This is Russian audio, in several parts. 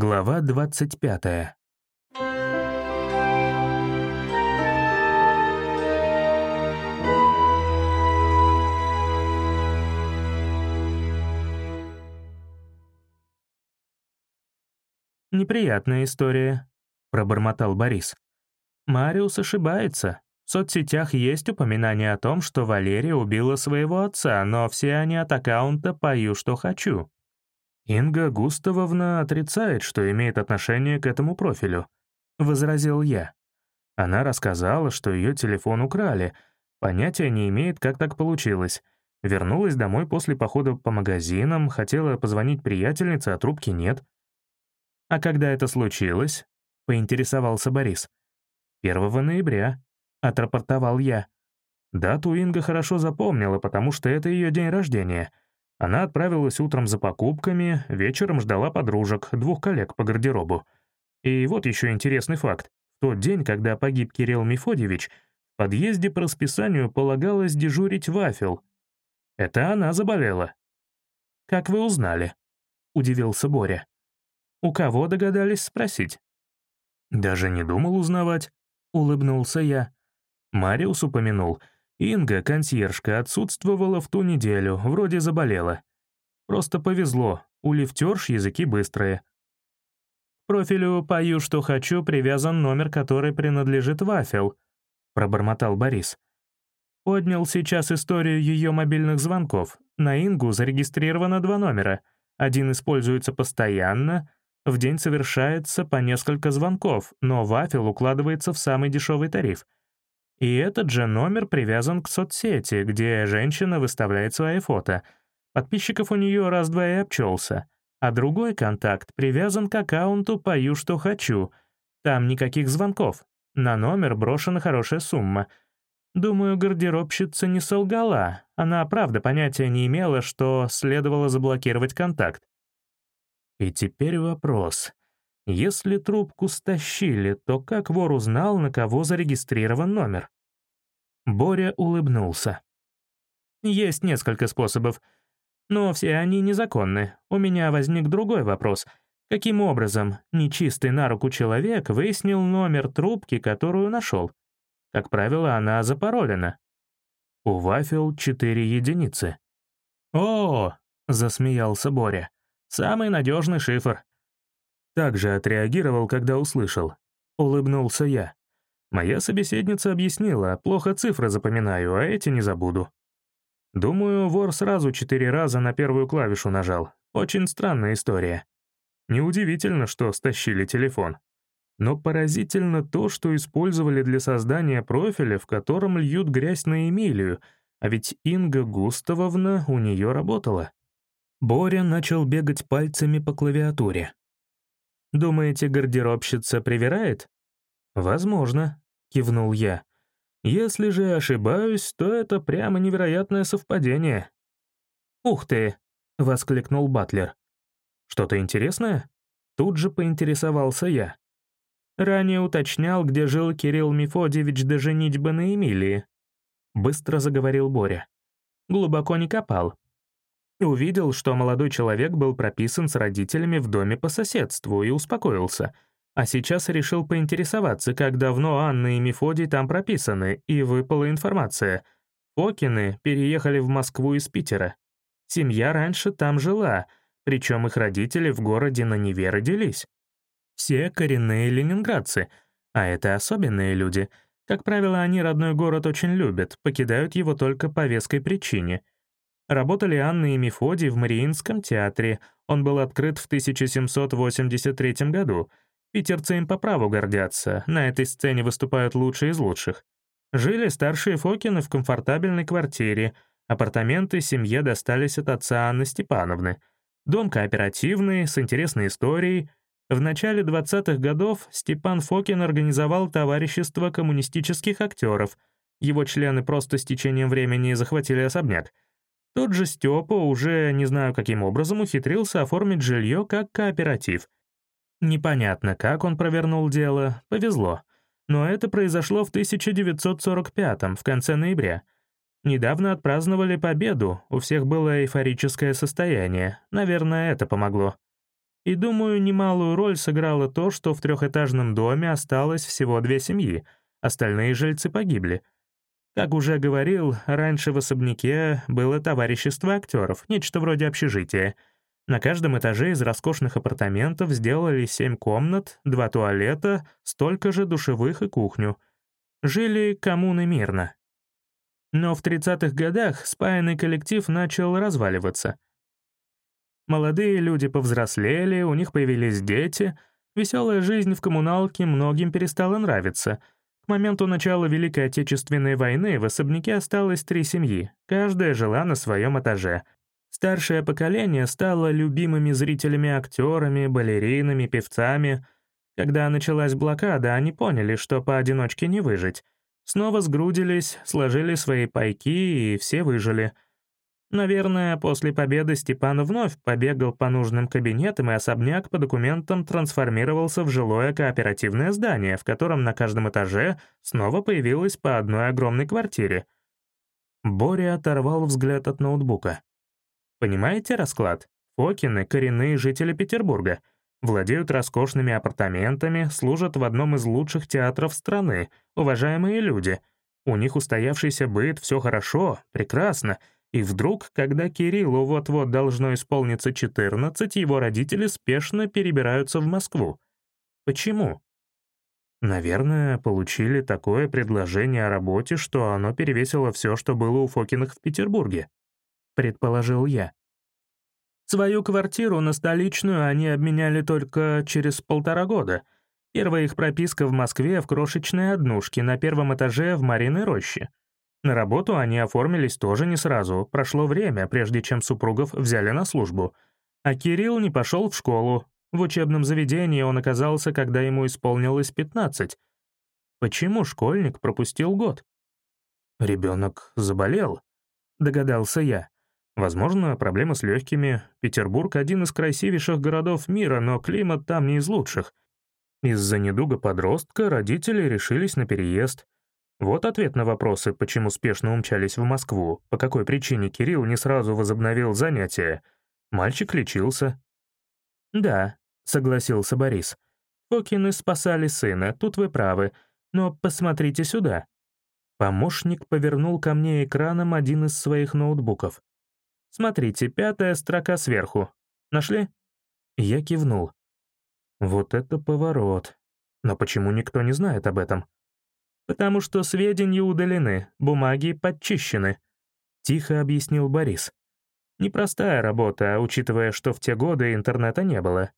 Глава 25. «Неприятная история», — пробормотал Борис. «Мариус ошибается. В соцсетях есть упоминание о том, что Валерия убила своего отца, но все они от аккаунта «Пою, что хочу». «Инга Густавовна отрицает, что имеет отношение к этому профилю», — возразил я. Она рассказала, что ее телефон украли, понятия не имеет, как так получилось. Вернулась домой после похода по магазинам, хотела позвонить приятельнице, а трубки нет. «А когда это случилось?» — поинтересовался Борис. «1 ноября», — отрапортовал я. Дату Инга хорошо запомнила, потому что это ее день рождения — она отправилась утром за покупками, вечером ждала подружек, двух коллег по гардеробу. И вот еще интересный факт. В тот день, когда погиб Кирилл Мефодьевич, в подъезде по расписанию полагалось дежурить вафел. Это она заболела. «Как вы узнали?» — удивился Боря. «У кого догадались спросить?» «Даже не думал узнавать», — улыбнулся я. Мариус упомянул — Инга, консьержка, отсутствовала в ту неделю, вроде заболела. Просто повезло, у лифтерш языки быстрые. К профилю «Пою, что хочу» привязан номер, который принадлежит Вафел, пробормотал Борис. Поднял сейчас историю ее мобильных звонков. На Ингу зарегистрировано два номера. Один используется постоянно, в день совершается по несколько звонков, но Вафел укладывается в самый дешевый тариф — и этот же номер привязан к соцсети, где женщина выставляет свои фото. Подписчиков у нее раз-два и обчелся. А другой контакт привязан к аккаунту «Пою, что хочу». Там никаких звонков. На номер брошена хорошая сумма. Думаю, гардеробщица не солгала. Она, правда, понятия не имела, что следовало заблокировать контакт. И теперь вопрос. Если трубку стащили, то как вор узнал, на кого зарегистрирован номер? Боря улыбнулся. Есть несколько способов, но все они незаконны. У меня возник другой вопрос. Каким образом нечистый на руку человек выяснил номер трубки, которую нашел? Как правило, она запаролена. У вафел четыре единицы. «О!» — засмеялся Боря. «Самый надежный шифр. Также отреагировал, когда услышал. Улыбнулся я. Моя собеседница объяснила, плохо цифры запоминаю, а эти не забуду. Думаю, вор сразу четыре раза на первую клавишу нажал. Очень странная история. Неудивительно, что стащили телефон. Но поразительно то, что использовали для создания профиля, в котором льют грязь на Эмилию, а ведь Инга Густавовна у нее работала. Боря начал бегать пальцами по клавиатуре. Думаете, гардеробщица привирает? Возможно, кивнул я. Если же ошибаюсь, то это прямо невероятное совпадение. Ух ты, воскликнул Батлер. Что-то интересное? Тут же поинтересовался я. Ранее уточнял, где жил Кирилл Мефодьевич до женитьбы на Эмилии. Быстро заговорил Боря. Глубоко не копал, Увидел, что молодой человек был прописан с родителями в доме по соседству и успокоился. А сейчас решил поинтересоваться, как давно Анна и Мефодий там прописаны, и выпала информация. Фокины переехали в Москву из Питера. Семья раньше там жила, причем их родители в городе на Неве родились. Все коренные ленинградцы, а это особенные люди. Как правило, они родной город очень любят, покидают его только по веской причине — Работали Анна и Мефодий в Мариинском театре. Он был открыт в 1783 году. Питерцы им по праву гордятся, на этой сцене выступают лучшие из лучших. Жили старшие Фокины в комфортабельной квартире. Апартаменты семье достались от отца Анны Степановны. Дом кооперативный, с интересной историей. В начале 20-х годов Степан Фокин организовал товарищество коммунистических актеров. Его члены просто с течением времени захватили особняк — тот же Степа уже, не знаю каким образом, ухитрился оформить жилье как кооператив. Непонятно, как он провернул дело, повезло. Но это произошло в 1945 в конце ноября. Недавно отпраздновали победу, у всех было эйфорическое состояние, наверное, это помогло. И, думаю, немалую роль сыграло то, что в трехэтажном доме осталось всего две семьи, остальные жильцы погибли. Как уже говорил, раньше в особняке было товарищество актеров, нечто вроде общежития. На каждом этаже из роскошных апартаментов сделали семь комнат, два туалета, столько же душевых и кухню. Жили коммуны мирно. Но в 30-х годах спаянный коллектив начал разваливаться — Молодые люди повзрослели, у них появились дети. Веселая жизнь в коммуналке многим перестала нравиться. К моменту начала Великой Отечественной войны в особняке осталось три семьи, каждая жила на своем этаже. Старшее поколение стало любимыми зрителями актерами, балеринами, певцами. Когда началась блокада, они поняли, что поодиночке не выжить. Снова сгрудились, сложили свои пайки, и все выжили — Наверное, после победы Степан вновь побегал по нужным кабинетам, и особняк по документам трансформировался в жилое кооперативное здание, в котором на каждом этаже снова появилось по одной огромной квартире. Боря оторвал взгляд от ноутбука. «Понимаете расклад? Фокины — коренные жители Петербурга. Владеют роскошными апартаментами, служат в одном из лучших театров страны, уважаемые люди. У них устоявшийся быт, все хорошо, прекрасно — и вдруг, когда Кириллу вот-вот должно исполниться 14, его родители спешно перебираются в Москву. Почему? Наверное, получили такое предложение о работе, что оно перевесило все, что было у Фокиных в Петербурге, предположил я. Свою квартиру на столичную они обменяли только через полтора года. Первая их прописка в Москве в крошечной однушке на первом этаже в Мариной роще. На работу они оформились тоже не сразу, прошло время, прежде чем супругов взяли на службу. А Кирилл не пошел в школу. В учебном заведении он оказался, когда ему исполнилось 15. Почему школьник пропустил год? «Ребенок заболел», — догадался я. Возможно, проблема с легкими. Петербург — один из красивейших городов мира, но климат там не из лучших. Из-за недуга подростка родители решились на переезд — вот ответ на вопросы, почему спешно умчались в Москву, по какой причине Кирилл не сразу возобновил занятия. Мальчик лечился. «Да», — согласился Борис. «Фокины спасали сына, тут вы правы, но посмотрите сюда». Помощник повернул ко мне экраном один из своих ноутбуков. «Смотрите, пятая строка сверху. Нашли?» Я кивнул. «Вот это поворот. Но почему никто не знает об этом?» «Потому что сведения удалены, бумаги подчищены», — тихо объяснил Борис. «Непростая работа, учитывая, что в те годы интернета не было.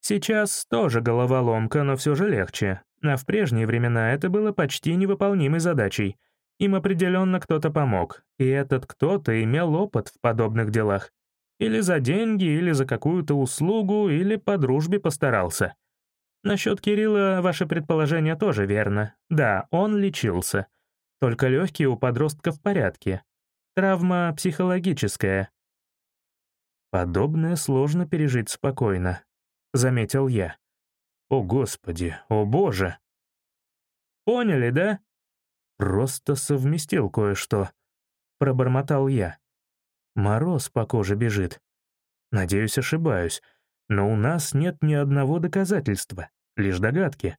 Сейчас тоже головоломка, но все же легче. А в прежние времена это было почти невыполнимой задачей. Им определенно кто-то помог, и этот кто-то имел опыт в подобных делах. Или за деньги, или за какую-то услугу, или по дружбе постарался. Насчет Кирилла ваше предположение тоже верно. Да, он лечился. Только легкие у подростка в порядке. Травма психологическая. Подобное сложно пережить спокойно, заметил я. О, Господи, о Боже! Поняли, да? Просто совместил кое-что, пробормотал я. Мороз по коже бежит. Надеюсь, ошибаюсь. Но у нас нет ни одного доказательства, лишь догадки.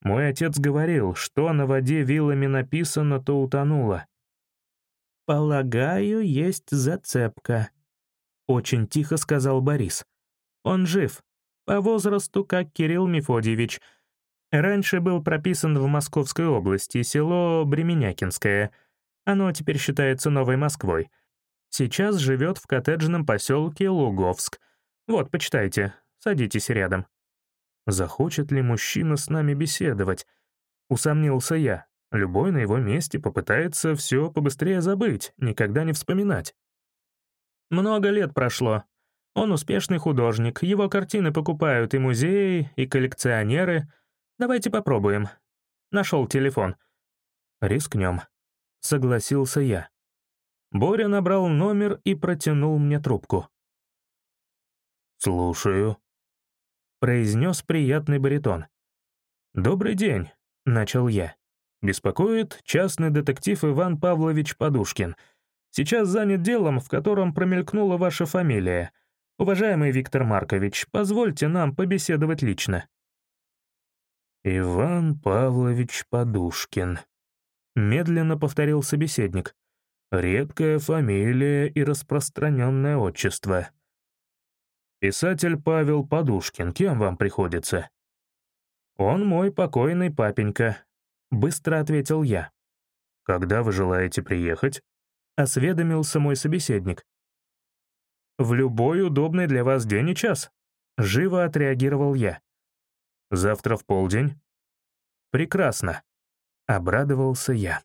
Мой отец говорил, что на воде вилами написано, то утонуло. «Полагаю, есть зацепка», — очень тихо сказал Борис. «Он жив, по возрасту, как Кирилл Мефодьевич. Раньше был прописан в Московской области, село Бременякинское. Оно теперь считается Новой Москвой. Сейчас живет в коттеджном поселке Луговск, вот, почитайте, садитесь рядом». Захочет ли мужчина с нами беседовать? Усомнился я. Любой на его месте попытается все побыстрее забыть, никогда не вспоминать. Много лет прошло. Он успешный художник, его картины покупают и музеи, и коллекционеры. Давайте попробуем. Нашел телефон. Рискнем. Согласился я. Боря набрал номер и протянул мне трубку. «Слушаю», — произнес приятный баритон. «Добрый день», — начал я. «Беспокоит частный детектив Иван Павлович Подушкин. Сейчас занят делом, в котором промелькнула ваша фамилия. Уважаемый Виктор Маркович, позвольте нам побеседовать лично». «Иван Павлович Подушкин», — медленно повторил собеседник. «Редкая фамилия и распространенное отчество. Писатель Павел Подушкин, кем вам приходится?» «Он мой покойный папенька», — быстро ответил я. «Когда вы желаете приехать?» — осведомился мой собеседник. «В любой удобный для вас день и час», — живо отреагировал я. «Завтра в полдень?» «Прекрасно», — обрадовался я.